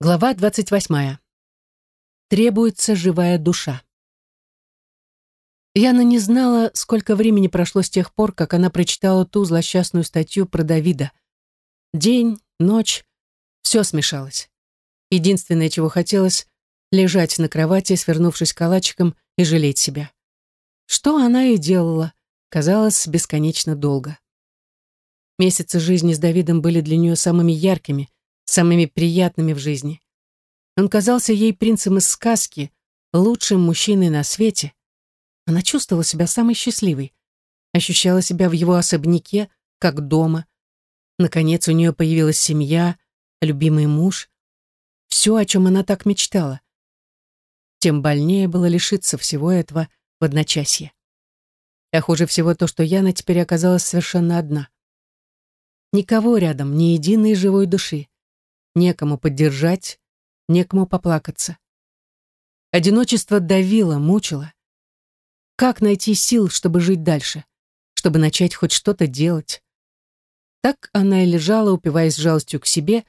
Глава 28. Требуется живая душа. Яна не знала, сколько времени прошло с тех пор, как она прочитала ту злосчастную статью про Давида. День, ночь, все смешалось. Единственное, чего хотелось, лежать на кровати, свернувшись калачиком и жалеть себя. Что она и делала, казалось, бесконечно долго. Месяцы жизни с Давидом были для нее самыми яркими, самыми приятными в жизни. Он казался ей принцем из сказки, лучшим мужчиной на свете. Она чувствовала себя самой счастливой, ощущала себя в его особняке, как дома. Наконец у нее появилась семья, любимый муж. Все, о чем она так мечтала. Тем больнее было лишиться всего этого в одночасье. А хуже всего то, что Яна теперь оказалась совершенно одна. Никого рядом, ни единой живой души некому поддержать, некому поплакаться. Одиночество давило, мучило. Как найти сил, чтобы жить дальше, чтобы начать хоть что-то делать? Так она и лежала, упиваясь жалостью к себе,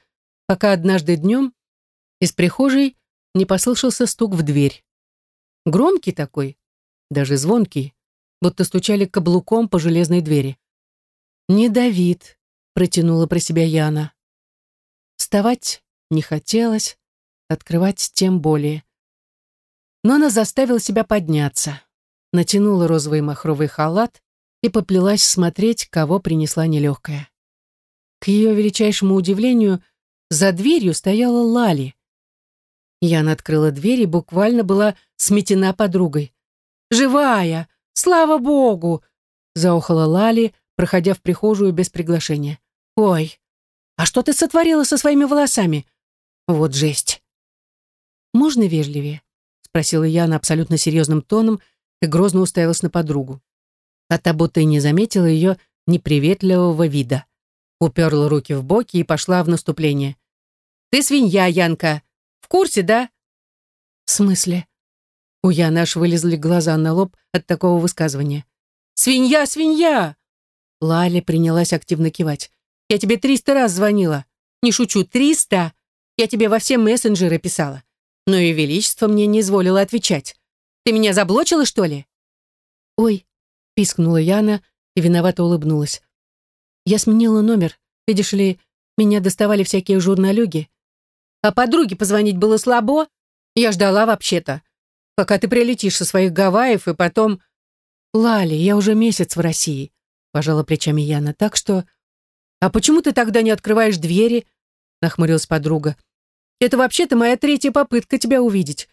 пока однажды днем из прихожей не послышался стук в дверь. Громкий такой, даже звонкий, будто стучали каблуком по железной двери. «Не Давид», — протянула про себя Яна. Вставать не хотелось, открывать тем более. Но она заставила себя подняться, натянула розовый махровый халат и поплелась смотреть, кого принесла нелегкая. К ее величайшему удивлению, за дверью стояла Лали. Яна открыла дверь и буквально была сметена подругой. «Живая! Слава Богу!» — заохала Лали, проходя в прихожую без приглашения. «Ой, а что ты сотворила со своими волосами? Вот жесть. Можно вежливее? Спросила Яна абсолютно серьезным тоном и грозно уставилась на подругу. А та будто и не заметила ее неприветливого вида. Уперла руки в боки и пошла в наступление. «Ты свинья, Янка! В курсе, да?» «В смысле?» У Яны аж вылезли глаза на лоб от такого высказывания. «Свинья, свинья!» Лаля принялась активно кивать. Я тебе триста раз звонила. Не шучу, триста. Я тебе во все мессенджеры писала. Но и величество мне не изволило отвечать. Ты меня заблочила, что ли?» «Ой», — пискнула Яна и виновато улыбнулась. «Я сменила номер. Видишь ли, меня доставали всякие журналюги. А подруге позвонить было слабо. Я ждала вообще-то. Пока ты прилетишь со своих Гавайев и потом...» «Лали, я уже месяц в России», — пожала плечами Яна, «так что...» «А почему ты тогда не открываешь двери?» — нахмурилась подруга. «Это вообще-то моя третья попытка тебя увидеть.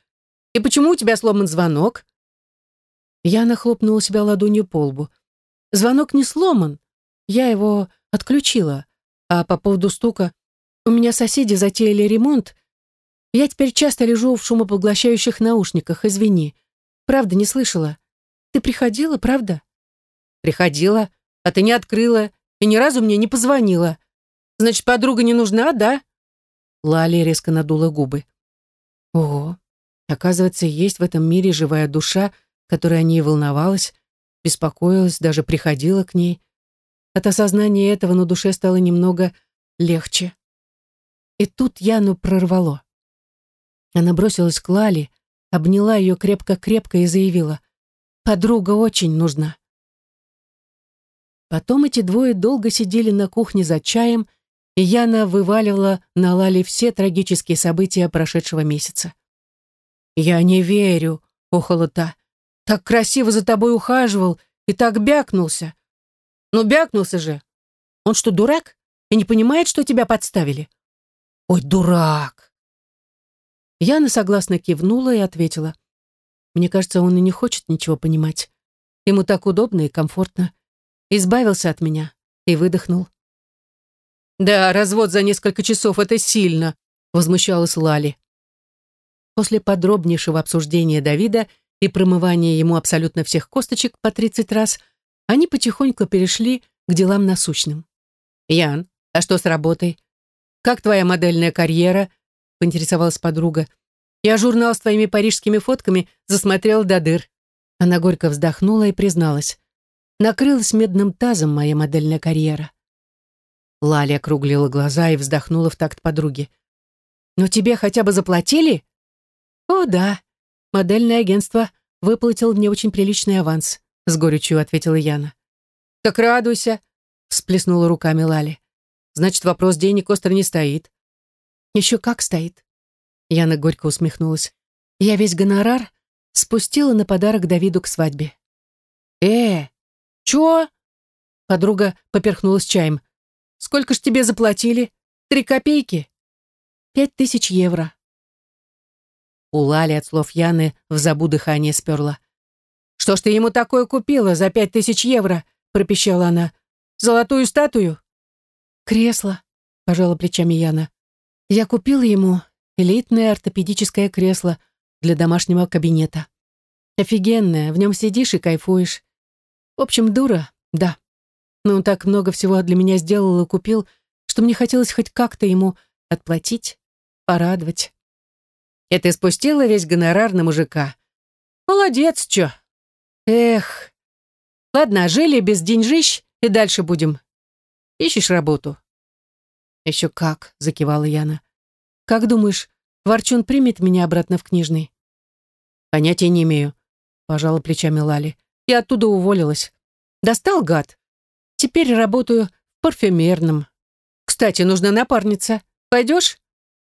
И почему у тебя сломан звонок?» Я нахлопнула себя ладонью по лбу. «Звонок не сломан. Я его отключила. А по поводу стука... У меня соседи затеяли ремонт. Я теперь часто лежу в шумопоглощающих наушниках, извини. Правда, не слышала. Ты приходила, правда?» «Приходила, а ты не открыла и ни разу мне не позвонила. Значит, подруга не нужна, да?» Лали резко надула губы. Ого, оказывается, есть в этом мире живая душа, которая о ней волновалась, беспокоилась, даже приходила к ней. От осознания этого на душе стало немного легче. И тут Яну прорвало. Она бросилась к Лали, обняла ее крепко-крепко и заявила, «Подруга очень нужна. Потом эти двое долго сидели на кухне за чаем, и Яна вываливала на Лали все трагические события прошедшего месяца. «Я не верю», — охала та. «Так красиво за тобой ухаживал и так бякнулся». «Ну, бякнулся же. Он что, дурак? И не понимает, что тебя подставили?» «Ой, дурак!» Яна согласно кивнула и ответила. «Мне кажется, он и не хочет ничего понимать. Ему так удобно и комфортно избавился от меня и выдохнул. «Да, развод за несколько часов — это сильно», — возмущалась Лали. После подробнейшего обсуждения Давида и промывания ему абсолютно всех косточек по 30 раз, они потихоньку перешли к делам насущным. «Ян, а что с работой? Как твоя модельная карьера?» — поинтересовалась подруга. «Я журнал с твоими парижскими фотками засмотрела до дыр». Она горько вздохнула и призналась накрылась медным тазом моя модельная карьера. Лаля округлила глаза и вздохнула в такт подруги. Но тебе хотя бы заплатили? О, да. Модельное агентство выплатило мне очень приличный аванс, с горечью ответила Яна. Так радуйся, всплеснула руками Лали. Значит, вопрос денег остро не стоит. Еще как стоит. Яна горько усмехнулась. Я весь гонорар спустила на подарок Давиду к свадьбе. «Э, чё?» Подруга поперхнулась чаем. «Сколько ж тебе заплатили? Три копейки?» «Пять тысяч евро». У Лали от слов Яны в забу дыхание сперла. «Что ж ты ему такое купила за пять тысяч евро?» пропищала она. «Золотую статую?» «Кресло», пожала плечами Яна. «Я купила ему элитное ортопедическое кресло для домашнего кабинета. Офигенное, в нем сидишь и кайфуешь. В общем, дура, да. Но он так много всего для меня сделал и купил, что мне хотелось хоть как-то ему отплатить, порадовать. Это спустила весь гонорар на мужика. Молодец, чё. Эх. Ладно, жили без деньжищ и дальше будем. Ищешь работу? Еще как, закивала Яна. Как думаешь, Ворчун примет меня обратно в книжный? Понятия не имею, пожала плечами Лали. Я оттуда уволилась. Достал гад. Теперь работаю в парфюмерном. Кстати, нужна напарница. Пойдешь?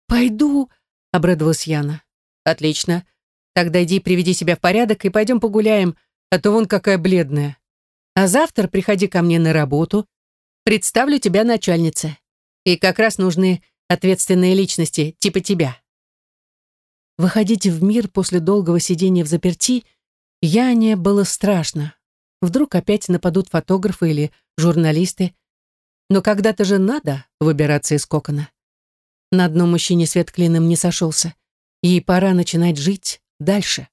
Пойду, обрадовалась Яна. Отлично. Тогда иди приведи себя в порядок и пойдем погуляем, а то вон какая бледная. А завтра приходи ко мне на работу. Представлю тебя начальнице. И как раз нужны ответственные личности, типа тебя. Выходить в мир после долгого сидения в заперти Яне было страшно. Вдруг опять нападут фотографы или журналисты. Но когда-то же надо выбираться из кокона. На одном мужчине свет клином не сошелся. Ей пора начинать жить дальше.